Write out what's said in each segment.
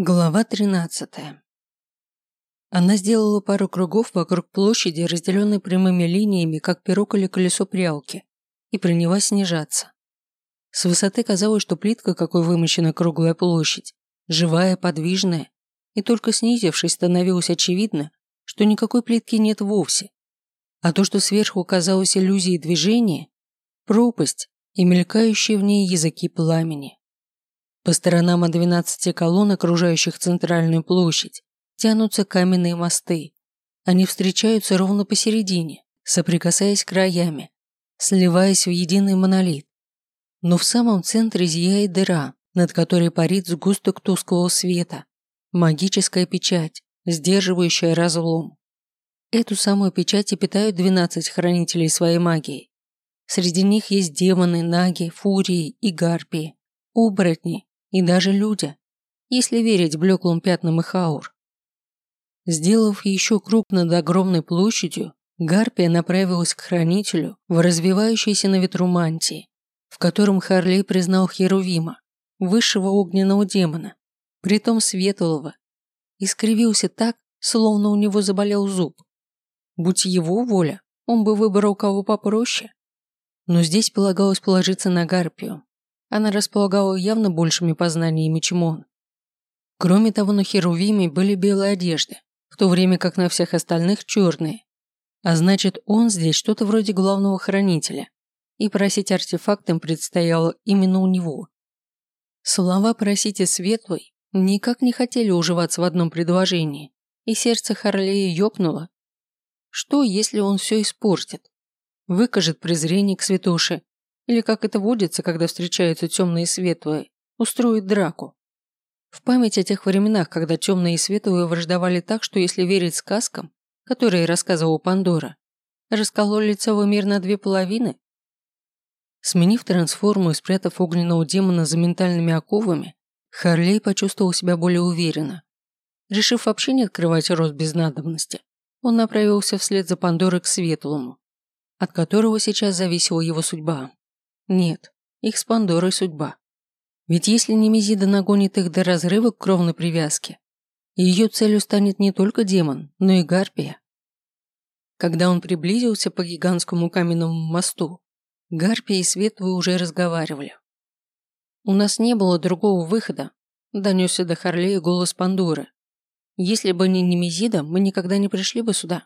Глава 13. Она сделала пару кругов вокруг площади, разделенной прямыми линиями, как пирог или колесо прялки, и принялась снижаться. С высоты казалось, что плитка, какой вымощена круглая площадь, живая, подвижная, и только снизившись, становилось очевидно, что никакой плитки нет вовсе. А то, что сверху казалось иллюзией движения, пропасть и мелькающие в ней языки пламени. По сторонам от двенадцати колонн, окружающих центральную площадь, тянутся каменные мосты. Они встречаются ровно посередине, соприкасаясь краями, сливаясь в единый монолит. Но в самом центре зияет дыра, над которой парит сгусток тусклого света, магическая печать, сдерживающая разлом. Эту самую печать и питают 12 хранителей своей магией. Среди них есть демоны, наги, фурии и гарпии, оборотни и даже люди, если верить блеклым пятнам их аур. Сделав еще круг над огромной площадью, Гарпия направилась к хранителю в развивающейся на ветру мантии, в котором Харлей признал Херувима, высшего огненного демона, притом светлого, и скривился так, словно у него заболел зуб. Будь его воля, он бы выбрал кого попроще. Но здесь полагалось положиться на Гарпию, она располагала явно большими познаниями, чем он. Кроме того, на Херувиме были белые одежды, в то время как на всех остальных черные. А значит, он здесь что-то вроде главного хранителя, и просить артефакт им предстояло именно у него. Слова «просите светлый» никак не хотели уживаться в одном предложении, и сердце Харлея ёкнуло. Что, если он все испортит? Выкажет презрение к святоше или как это водится, когда встречаются темные и светлые, устроит драку. В память о тех временах, когда темные и светлые враждовали так, что если верить сказкам, которые рассказывал Пандора, раскололи целый мир на две половины? Сменив трансформу и спрятав огненного демона за ментальными оковами, Харлей почувствовал себя более уверенно. Решив вообще не открывать рот без надобности, он направился вслед за Пандорой к Светлому, от которого сейчас зависела его судьба. Нет, их с Пандорой судьба. Ведь если Немезида нагонит их до разрыва кровной привязки, ее целью станет не только демон, но и Гарпия. Когда он приблизился по гигантскому каменному мосту, Гарпия и Светлый уже разговаривали. «У нас не было другого выхода», – донесся до Харлея голос Пандоры. «Если бы не Немезида, мы никогда не пришли бы сюда».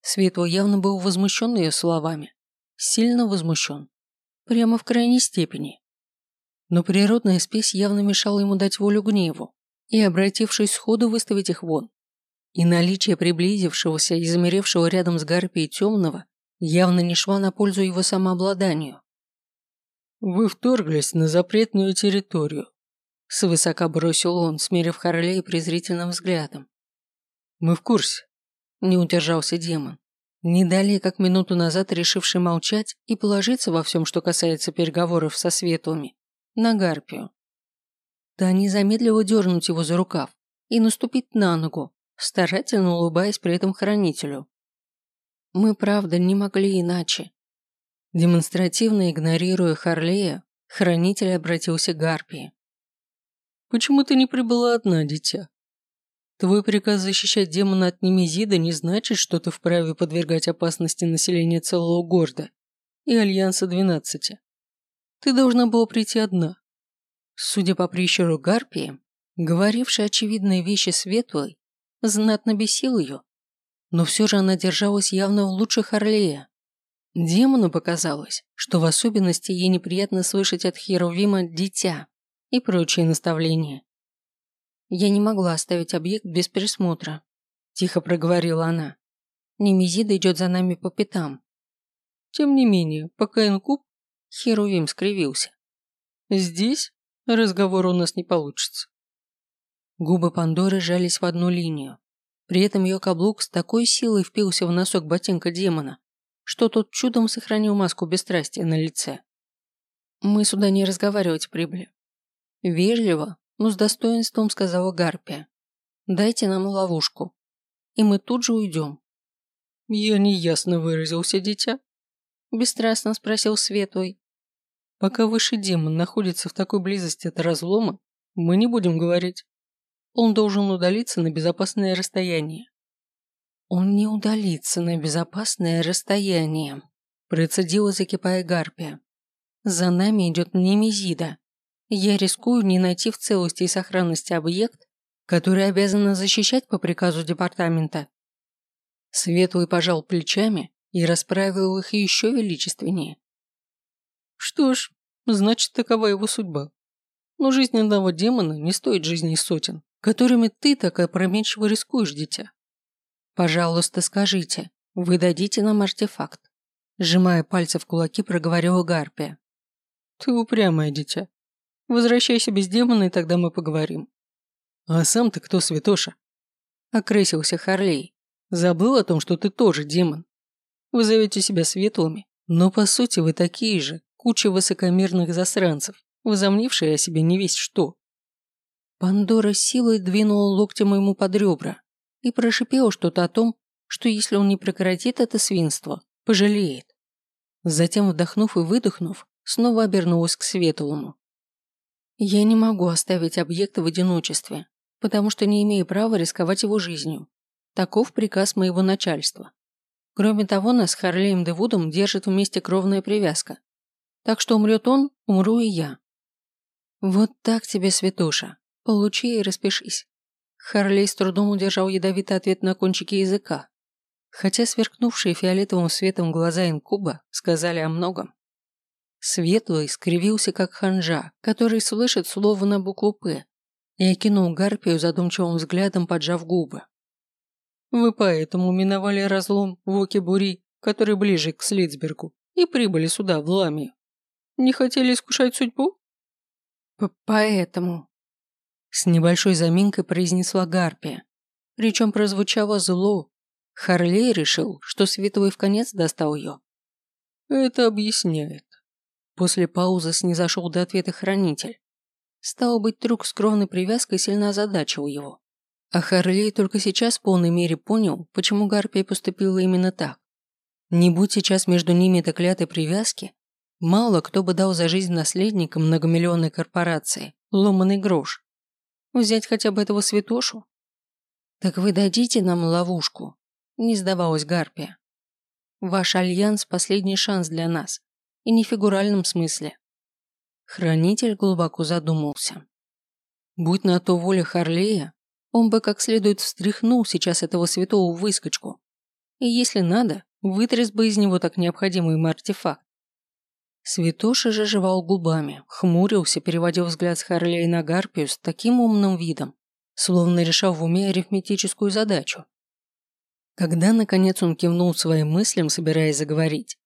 Светлый явно был возмущен ее словами. Сильно возмущен. Прямо в крайней степени. Но природная спесь явно мешала ему дать волю гневу и, обратившись сходу, выставить их вон. И наличие приблизившегося и замеревшего рядом с Гарпией темного явно не шла на пользу его самообладанию. «Вы вторглись на запретную территорию», – свысока бросил он, смерив Харлей презрительным взглядом. «Мы в курсе», – не удержался демон. Не далее, как минуту назад решивший молчать и положиться во всем, что касается переговоров со светлыми, на Гарпию. Та не замедлила дернуть его за рукав и наступить на ногу, старательно улыбаясь при этом хранителю. Мы, правда, не могли иначе. Демонстративно игнорируя Харлея, хранитель обратился к Гарпии. «Почему ты не прибыла одна, дитя?» Твой приказ защищать демона от Немезида не значит, что ты вправе подвергать опасности населения целого города и Альянса двенадцати. Ты должна была прийти одна. Судя по прищуру Гарпии, говоривший очевидные вещи Светлой, знатно бесил ее. Но все же она держалась явно в лучших Орлея. Демону показалось, что в особенности ей неприятно слышать от Херувима «дитя» и прочие наставления. Я не могла оставить объект без присмотра. Тихо проговорила она. Немезида идет за нами по пятам. Тем не менее, пока инкуб, Херувим скривился. Здесь разговор у нас не получится. Губы Пандоры жались в одну линию. При этом ее каблук с такой силой впился в носок ботинка демона, что тот чудом сохранил маску бесстрастия на лице. Мы сюда не разговаривать прибыли. Вежливо, но с достоинством сказала Гарпия. «Дайте нам ловушку, и мы тут же уйдем». «Я неясно выразился, дитя?» Бесстрастно спросил Светлый. «Пока высший демон находится в такой близости от разлома, мы не будем говорить. он должен удалиться на безопасное расстояние. Он не удалится на безопасное расстояние, процедила, закипая гарпия. За нами идет Немезида. Я рискую не найти в целости и сохранности объект, который обязана защищать по приказу департамента. Светлый пожал плечами и расправил их еще величественнее. Что ж, значит, такова его судьба. Но жизнь одного демона не стоит жизни сотен которыми ты так опрометчиво рискуешь, дитя. Пожалуйста, скажите, вы дадите нам артефакт? Сжимая пальцы в кулаки, проговорила Гарпия. Ты упрямое дитя. Возвращайся без демона, и тогда мы поговорим. А сам ты кто, святоша? Окрысился Харлей. Забыл о том, что ты тоже демон. Вы зовете себя светлыми, но по сути вы такие же, куча высокомерных засранцев, возомнившие о себе не весь что. Пандора силой двинула локтем ему под ребра и прошипела что-то о том, что если он не прекратит это свинство, пожалеет. Затем, вдохнув и выдохнув, снова обернулась к Светлому. «Я не могу оставить объект в одиночестве, потому что не имею права рисковать его жизнью. Таков приказ моего начальства. Кроме того, нас с Харлеем Девудом держит вместе кровная привязка. Так что умрет он, умру и я. Вот так тебе, Святоша, Получи и распишись. Харлей с трудом удержал ядовитый ответ на кончике языка. Хотя сверкнувшие фиолетовым светом глаза инкуба сказали о многом. Светлый скривился, как ханжа, который слышит слово на букву «П», и окинул Гарпию задумчивым взглядом, поджав губы. «Вы поэтому миновали разлом в Оке-Бури, который ближе к Слицбергу, и прибыли сюда, в Ламию. Не хотели искушать судьбу?» П «Поэтому», с небольшой заминкой произнесла Гарпия. Причем прозвучало зло. Харлей решил, что Световый в конец достал ее. Это объясняет. После паузы снизошел до ответа хранитель. Стало быть, трюк с кровной привязкой сильно озадачил его. А Харлей только сейчас в полной мере понял, почему Гарпия поступила именно так. Не будь сейчас между ними этой клятой привязки, мало кто бы дал за жизнь наследникам многомиллионной корпорации ломаный грош. Взять хотя бы этого святошу? Так вы дадите нам ловушку? Не сдавалась Гарпия. Ваш альянс – последний шанс для нас. И не в фигуральном смысле. Хранитель глубоко задумался. Будь на то воля Харлея, он бы как следует встряхнул сейчас этого святого выскочку. И если надо, вытряс бы из него так необходимый им артефакт. Святоша же жевал губами, хмурился, переводил взгляд с Харлея на Гарпию с таким умным видом, словно решал в уме арифметическую задачу. Когда, наконец, он кивнул своим мыслям, собираясь заговорить,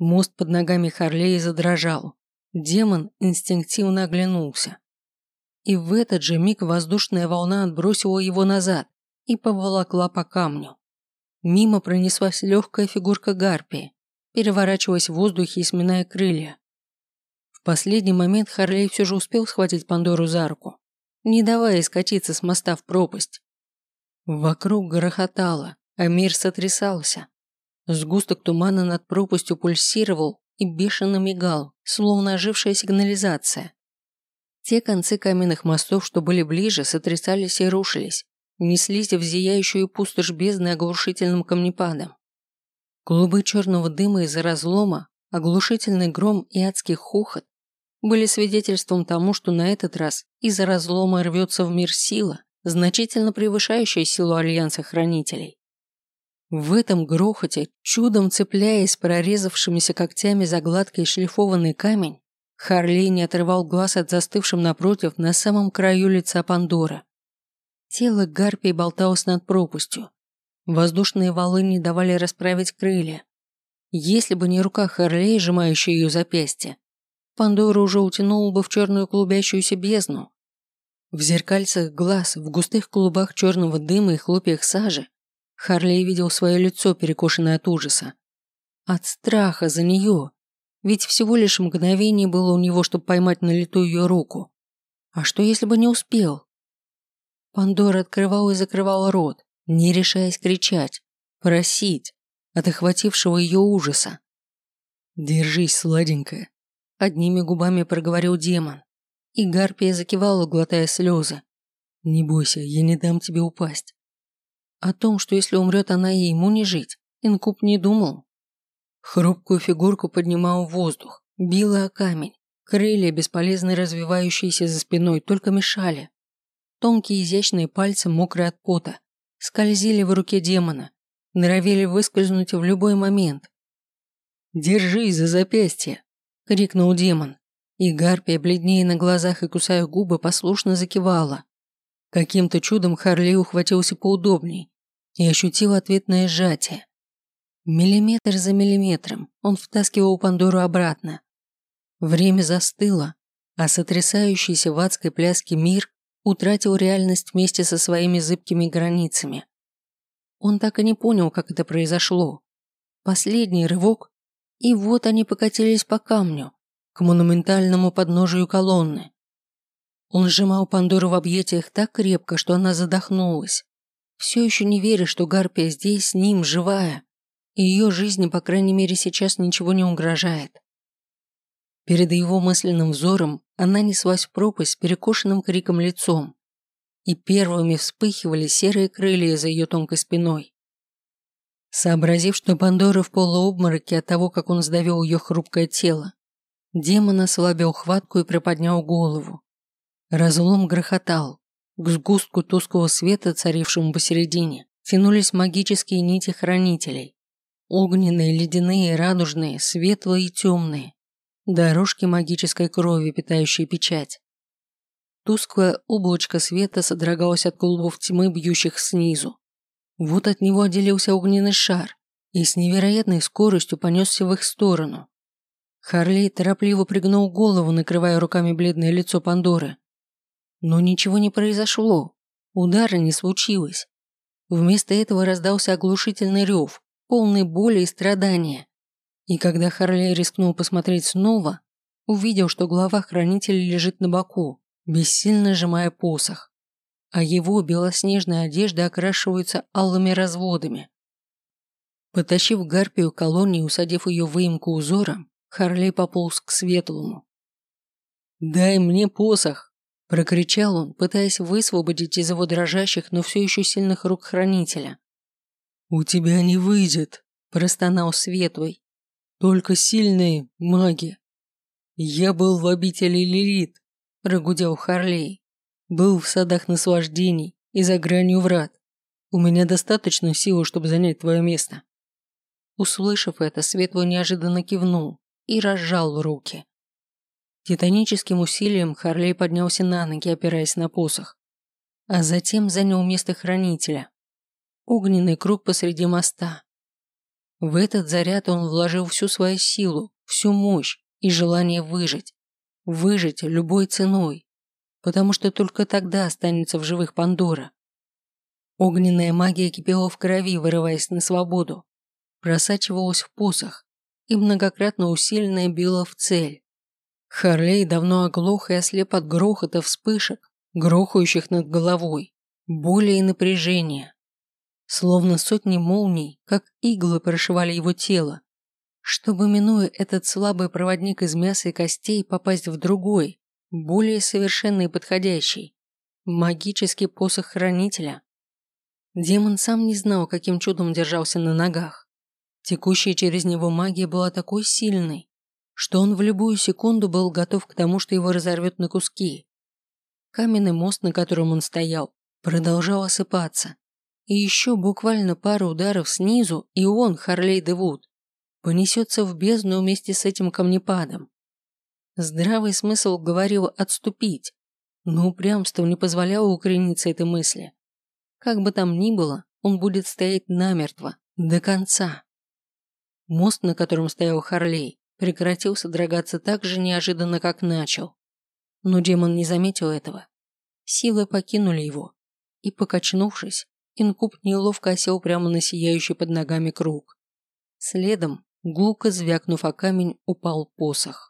мост под ногами Харлея задрожал. Демон инстинктивно оглянулся. И в этот же миг воздушная волна отбросила его назад и поволокла по камню. Мимо пронеслась легкая фигурка Гарпии, переворачиваясь в воздухе и сминая крылья. В последний момент Харлей все же успел схватить Пандору за руку, не давая скатиться с моста в пропасть. Вокруг грохотало, а мир сотрясался. Сгусток тумана над пропастью пульсировал и бешено мигал, словно ожившая сигнализация. Те концы каменных мостов, что были ближе, сотрясались и рушились, неслись в зияющую пустошь бездны оглушительным камнепадом. Клубы черного дыма из-за разлома, оглушительный гром и адский хохот были свидетельством тому, что на этот раз из-за разлома рвется в мир сила, значительно превышающая силу Альянса Хранителей. В этом грохоте, чудом цепляясь прорезавшимися когтями за гладкий шлифованный камень, Харлей не отрывал глаз от застывшим напротив на самом краю лица Пандора. Тело гарпии болталось над пропастью, Воздушные валы не давали расправить крылья. Если бы не рука Харлей, сжимающая ее запястье, Пандора уже утянула бы в черную клубящуюся бездну. В зеркальцах глаз, в густых клубах черного дыма и хлопьях сажи Харлей видел свое лицо, перекошенное от ужаса. От страха за нее. Ведь всего лишь мгновение было у него, чтобы поймать на лету ее руку. А что, если бы не успел? Пандора открывала и закрывала рот, не решаясь кричать, просить от охватившего ее ужаса. «Держись, сладенькая», – одними губами проговорил демон, и Гарпия закивала, глотая слезы. Не бойся, я не дам тебе упасть. О том, что если умрет она и ему не жить, инкуб не думал. Хрупкую фигурку поднимал в воздух, била о камень. Крылья, бесполезно развивающиеся за спиной, только мешали. Тонкие изящные пальцы, мокрые от пота, скользили в руке демона, норовили выскользнуть в любой момент. «Держись за запястье!» – крикнул демон. И гарпия, бледнее на глазах и кусая губы, послушно закивала. Каким-то чудом Харли ухватился поудобней и ощутил ответное сжатие. Миллиметр за миллиметром он втаскивал Пандору обратно. Время застыло, а сотрясающийся в адской пляске мир утратил реальность вместе со своими зыбкими границами. Он так и не понял, как это произошло. Последний рывок, и вот они покатились по камню, к монументальному подножию колонны. Он сжимал Пандору в объятиях так крепко, что она задохнулась, все еще не веря, что Гарпия здесь с ним, живая, и ее жизни, по крайней мере, сейчас ничего не угрожает. Перед его мысленным взором она неслась в пропасть с перекошенным криком лицом и первыми вспыхивали серые крылья за ее тонкой спиной. Сообразив, что Пандора в полуобмороке от того, как он сдавил ее хрупкое тело, демон ослабил хватку и приподнял голову. Разлом грохотал. К сгустку тусклого света, царившему посередине, тянулись магические нити хранителей. Огненные, ледяные, радужные, светлые и темные. Дорожки магической крови, питающие печать. Тусклое облачко света содрогалось от клубов тьмы, бьющих снизу. Вот от него отделился огненный шар и с невероятной скоростью понесся в их сторону. Харлей торопливо пригнул голову, накрывая руками бледное лицо Пандоры. Но ничего не произошло. Удара не случилось. Вместо этого раздался оглушительный рев, полный боли и страдания. И когда Харлей рискнул посмотреть снова, увидел, что глава хранителя лежит на боку, бессильно сжимая посох, а его белоснежные одежды окрашиваются алыми разводами. Потащив гарпию колонии усадив ее в выемку узора, Харлей пополз к светлому. «Дай мне посох!» – прокричал он, пытаясь высвободить из его дрожащих, но все еще сильных рук хранителя. «У тебя не выйдет!» – простонал Светлый. «Только сильные маги!» «Я был в обители Лилит, – прогудел Харлей. «Был в садах наслаждений и за гранью врат. У меня достаточно силы, чтобы занять твое место». Услышав это, Светлый неожиданно кивнул и разжал руки. Титаническим усилием Харлей поднялся на ноги, опираясь на посох, а затем занял место хранителя. Огненный круг посреди моста. В этот заряд он вложил всю свою силу, всю мощь и желание выжить. Выжить любой ценой, потому что только тогда останется в живых Пандора. Огненная магия кипела в крови, вырываясь на свободу, просачивалась в посох и многократно усиленная била в цель. Харлей давно оглох и ослеп от грохота вспышек, грохающих над головой, боли и напряжения. Словно сотни молний, как иглы прошивали его тело, чтобы, минуя этот слабый проводник из мяса и костей, попасть в другой, более совершенный и подходящий, магический посох хранителя. Демон сам не знал, каким чудом держался на ногах. Текущая через него магия была такой сильной, что он в любую секунду был готов к тому, что его разорвет на куски. Каменный мост, на котором он стоял, продолжал осыпаться. И еще буквально пару ударов снизу, и он, Харлей Девуд, понесется в бездну вместе с этим камнепадом. Здравый смысл говорил отступить, но упрямство не позволяло укорениться этой мысли. Как бы там ни было, он будет стоять намертво, до конца. Мост, на котором стоял Харлей, прекратил содрогаться так же неожиданно, как начал. Но демон не заметил этого. Силы покинули его, и, покачнувшись, инкуб неловко осел прямо на сияющий под ногами круг. Следом Гулко звякнув о камень, упал посох.